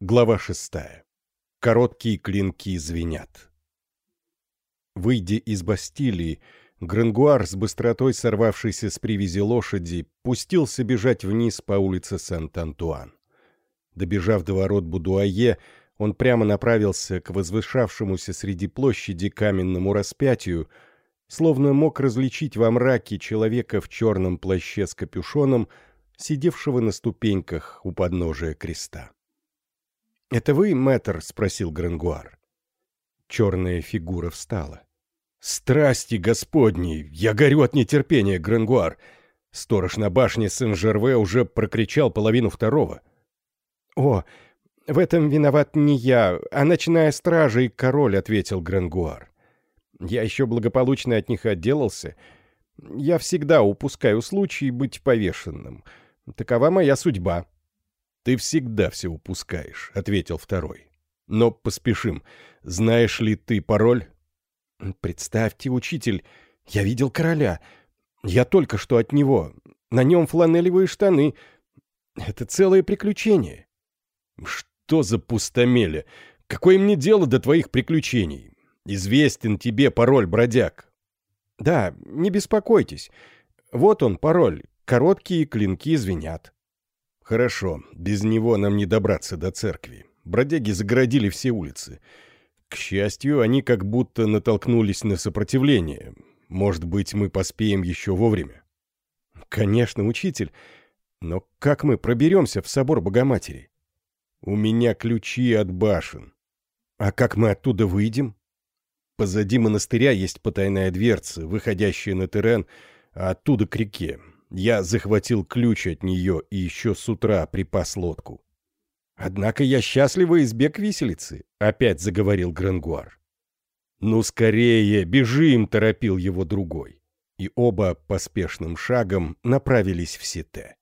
Глава шестая. Короткие клинки звенят. Выйдя из Бастилии, Грангуар с быстротой сорвавшейся с привязи лошади пустился бежать вниз по улице Сент-Антуан. Добежав до ворот Будуае, он прямо направился к возвышавшемуся среди площади каменному распятию, словно мог различить во мраке человека в черном плаще с капюшоном, сидевшего на ступеньках у подножия креста. «Это вы, мэтр?» — спросил Грангуар. Черная фигура встала. «Страсти господни! Я горю от нетерпения, Грангуар!» Сторож на башне Сен-Жерве уже прокричал половину второго. «О, в этом виноват не я, а ночная стража и король», — ответил Грангуар. «Я еще благополучно от них отделался. Я всегда упускаю случай быть повешенным. Такова моя судьба». «Ты всегда все упускаешь», — ответил второй. «Но поспешим. Знаешь ли ты пароль?» «Представьте, учитель, я видел короля. Я только что от него. На нем фланелевые штаны. Это целое приключение». «Что за пустомеля? Какое мне дело до твоих приключений? Известен тебе пароль, бродяг». «Да, не беспокойтесь. Вот он, пароль. Короткие клинки звенят». Хорошо, без него нам не добраться до церкви. Бродяги загородили все улицы. К счастью, они как будто натолкнулись на сопротивление. Может быть, мы поспеем еще вовремя? Конечно, учитель. Но как мы проберемся в собор Богоматери? У меня ключи от башен. А как мы оттуда выйдем? Позади монастыря есть потайная дверца, выходящая на терен, а оттуда к реке. Я захватил ключ от нее и еще с утра припас лодку. «Однако я счастливо избег виселицы», — опять заговорил Грангуар. «Ну, скорее, бежим!» — торопил его другой. И оба поспешным шагом направились в Сите.